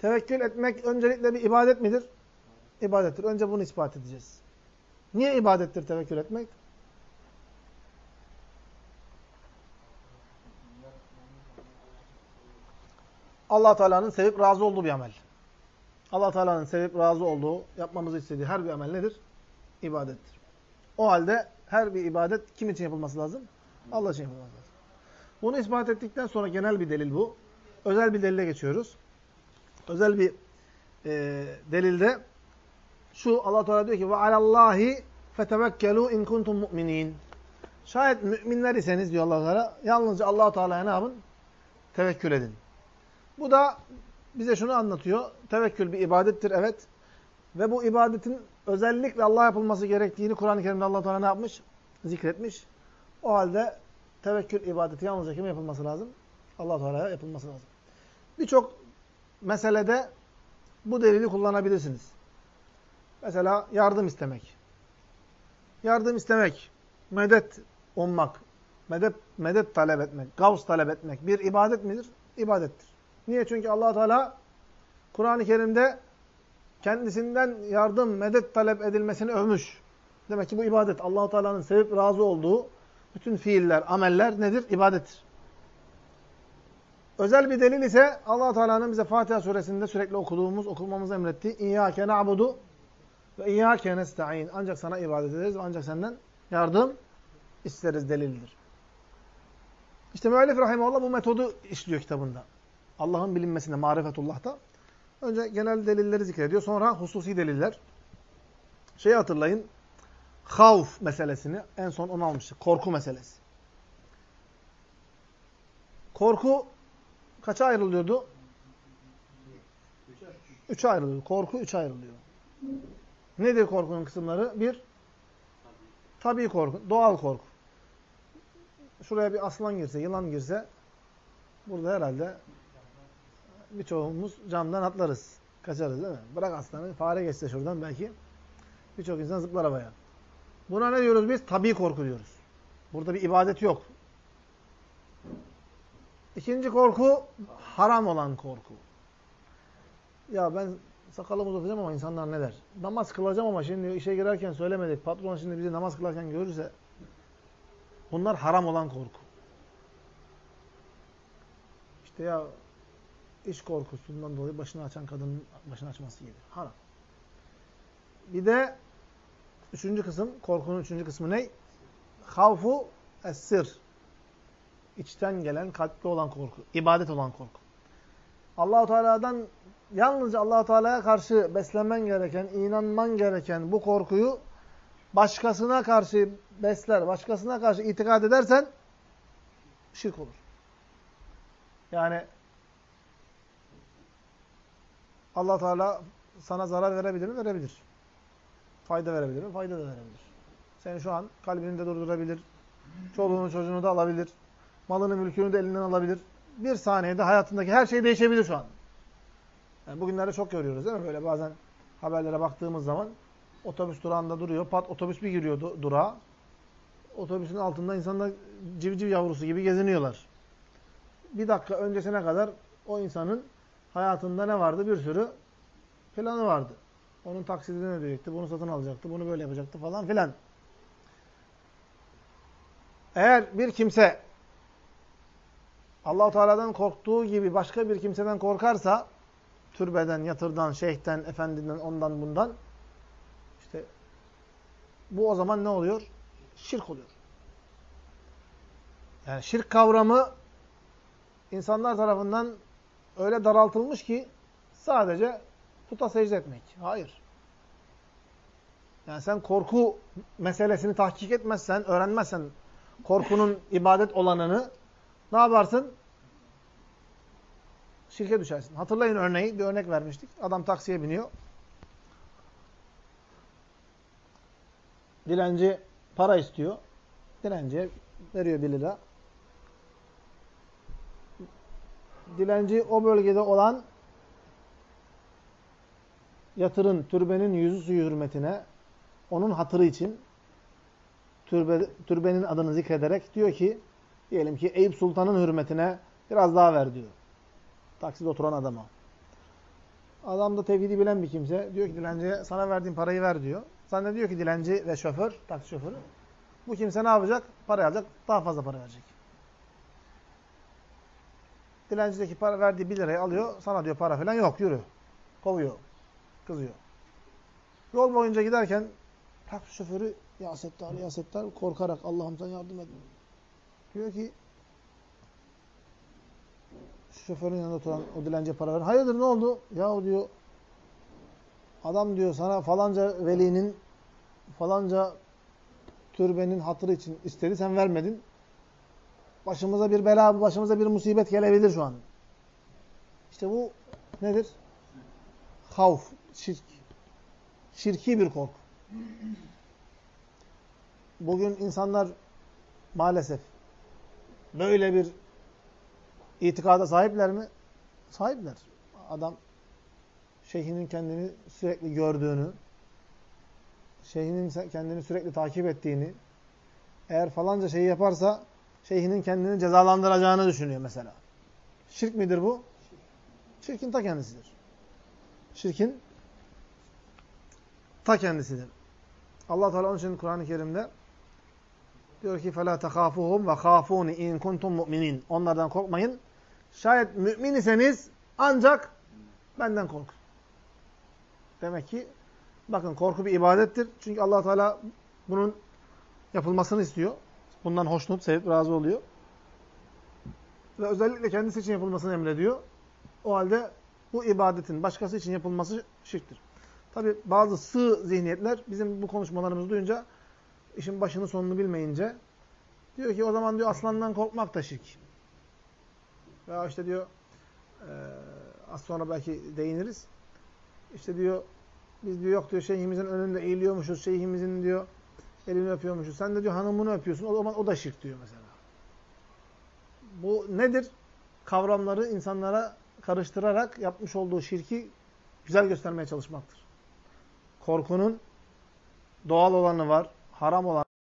Tevekkül etmek öncelikle bir ibadet midir? İbadettir. Önce bunu ispat edeceğiz. Niye ibadettir tevekkül etmek? allah Teala'nın sevip razı olduğu bir amel. allah Teala'nın sevip razı olduğu, yapmamızı istediği her bir amel nedir? İbadettir. O halde her bir ibadet kim için yapılması lazım? Allah için yapılması lazım. Bunu ispat ettikten sonra genel bir delil bu. Özel bir delile geçiyoruz. Özel bir e, delilde şu Allah Teala diyor ki ve alallahi fetevekkelu in kuntum mu'minin. Şayet müminler iseniz diyor Allah Teala yalnızca Allah Teala'ya ne yapın? Tevekkül edin. Bu da bize şunu anlatıyor. Tevekkül bir ibadettir evet. Ve bu ibadetin özellikle Allah yapılması gerektiğini Kur'an-ı Kerim'de Allah Teala ne yapmış? Zikretmiş. O halde tevekkül ibadeti yalnızca kime yapılması lazım? Allah Teala'ya yapılması lazım. Birçok meselede bu delili kullanabilirsiniz. Mesela yardım istemek. Yardım istemek, medet ummak, medet, medet talep etmek, gavs talep etmek bir ibadet midir? İbadettir. Niye? Çünkü allah Teala Kur'an-ı Kerim'de kendisinden yardım, medet talep edilmesini övmüş. Demek ki bu ibadet. allah Teala'nın sevip razı olduğu bütün fiiller, ameller nedir? İbadettir. Özel bir delil ise allah Teala'nın bize Fatiha suresinde sürekli okuduğumuz, okumamızı emrettiği İyyâke na'budu ve İyyâke nesta'in. Ancak sana ibadet ederiz ve ancak senden yardım isteriz delildir. İşte müellif rahimallah bu metodu işliyor kitabında. Allah'ın bilinmesinde, marifetullah'ta. Önce genel delilleri zikrediyor. Sonra hususi deliller. Şeyi hatırlayın. Havf meselesini. En son onu almıştık. Korku meselesi. Korku kaça ayrılıyordu? Üçe ayrılıyor. Korku üçe ayrılıyor. Nedir korkunun kısımları? Bir, tabii korku, doğal korku. Şuraya bir aslan girse, yılan girse burada herhalde birçoğumuz camdan atlarız. Kaçarız değil mi? Bırak aslanı, fare geçse şuradan belki birçok insan zıplar havaya. Buna ne diyoruz biz? Tabii korku diyoruz. Burada bir ibadet yok. İkinci korku haram olan korku. Ya ben sakalımı uzatacağım ama insanlar ne der? Namaz kılacağım ama şimdi işe girerken söylemedik. Patron şimdi bizi namaz kılarken görürse bunlar haram olan korku. İşte ya iş korkusundan dolayı başını açan kadının başını açması gibi. Haram. Bir de üçüncü kısım, korkunun üçüncü kısmı ne? Havfu es-sir. İçten gelen, kalpte olan korku. ibadet olan korku. Allahu Teala'dan yalnızca Allahu Teala'ya karşı beslenmen gereken, inanman gereken bu korkuyu başkasına karşı besler, başkasına karşı itikad edersen şirk olur. Yani Allah Teala sana zarar verebilir mi? Verebilir. Fayda verebilir mi? Fayda da verebilir. Seni şu an kalbini de durdurabilir. Çoluğunu çocuğunu da alabilir. Malını mülkünü de elinden alabilir. Bir saniyede hayatındaki her şey değişebilir şu an. Yani bugünlerde çok görüyoruz değil mi? Böyle bazen haberlere baktığımız zaman otobüs durağında duruyor. Pat otobüs bir giriyor du durağa. Otobüsün altında insanlar civciv yavrusu gibi geziniyorlar. Bir dakika öncesine kadar o insanın hayatında ne vardı? Bir sürü planı vardı. Onun taksidini ödeyecekti, bunu satın alacaktı, bunu böyle yapacaktı falan filan. Eğer bir kimse Allahu Teala'dan korktuğu gibi başka bir kimseden korkarsa türbeden, yatırdan, şeyhten, efendiden, ondan bundan işte bu o zaman ne oluyor? Şirk oluyor. Yani şirk kavramı insanlar tarafından öyle daraltılmış ki sadece puta secde etmek. Hayır. Yani sen korku meselesini tahkik etmezsen, öğrenmezsen korkunun ibadet olanını ne yaparsın? Şirke düşersin. Hatırlayın örneği. Bir örnek vermiştik. Adam taksiye biniyor. Dilenci para istiyor. Dilenciye veriyor bir lira. Dilenci o bölgede olan yatırın, türbenin yüzü suyu hürmetine, onun hatırı için türbe, türbenin adını zikrederek diyor ki, diyelim ki Eyüp Sultan'ın hürmetine biraz daha ver diyor. Takside oturan adama. Adam da tevhidi bilen bir kimse. Diyor ki dilenciye sana verdiğim parayı ver diyor. Zannediyor ki dilenci ve şoför, taksi şoförü. Bu kimse ne yapacak? Para alacak, daha fazla para verecek. Dilencideki para verdiği 1 lirayı alıyor. Sana diyor para falan yok, yürü. Kovuyor. Kızıyor. Yol boyunca giderken taksi şoförü ya Settar, ya Settar korkarak Allah'ım sen yardım et. Diyor ki şoförün yanında oturan o dilenciye para ver. Hayırdır ne oldu? Ya diyor adam diyor sana falanca velinin falanca türbenin hatırı için istedi sen vermedin. Başımıza bir bela, başımıza bir musibet gelebilir şu an. İşte bu nedir? Havf, şirk. Şirki bir korku. Bugün insanlar maalesef böyle bir itikada sahipler mi? Sahipler. Adam şeyhinin kendini sürekli gördüğünü, şeyhinin kendini sürekli takip ettiğini, eğer falanca şeyi yaparsa şeyhinin kendini cezalandıracağını düşünüyor mesela. Şirk midir bu? Şirkin ta kendisidir. Şirkin ta kendisidir. Allah Teala onun için Kur'an-ı Kerim'de diyor ki فَلَا تَخَافُهُمْ وَخَافُونِ اِنْ كُنْتُمْ مُؤْمِنِينَ Onlardan korkmayın. Şayet mümin iseniz ancak benden korkun. Demek ki bakın korku bir ibadettir. Çünkü allah Teala bunun yapılmasını istiyor. Bundan hoşnut, sevip razı oluyor. Ve özellikle kendisi için yapılmasını emrediyor. O halde bu ibadetin başkası için yapılması şirktir. Tabi bazı sığ zihniyetler bizim bu konuşmalarımızı duyunca işin başını sonunu bilmeyince diyor ki o zaman diyor aslandan korkmak da şirk. Veya işte diyor e, az sonra belki değiniriz. İşte diyor biz diyor yok diyor şeyhimizin önünde eğiliyormuşuz. Şeyhimizin diyor elini öpüyormuşuz. Sen de diyor hanımını öpüyorsun. O zaman o da şirk diyor mesela. Bu nedir? Kavramları insanlara karıştırarak yapmış olduğu şirki güzel göstermeye çalışmaktır. Korkunun doğal olanı var, haram olan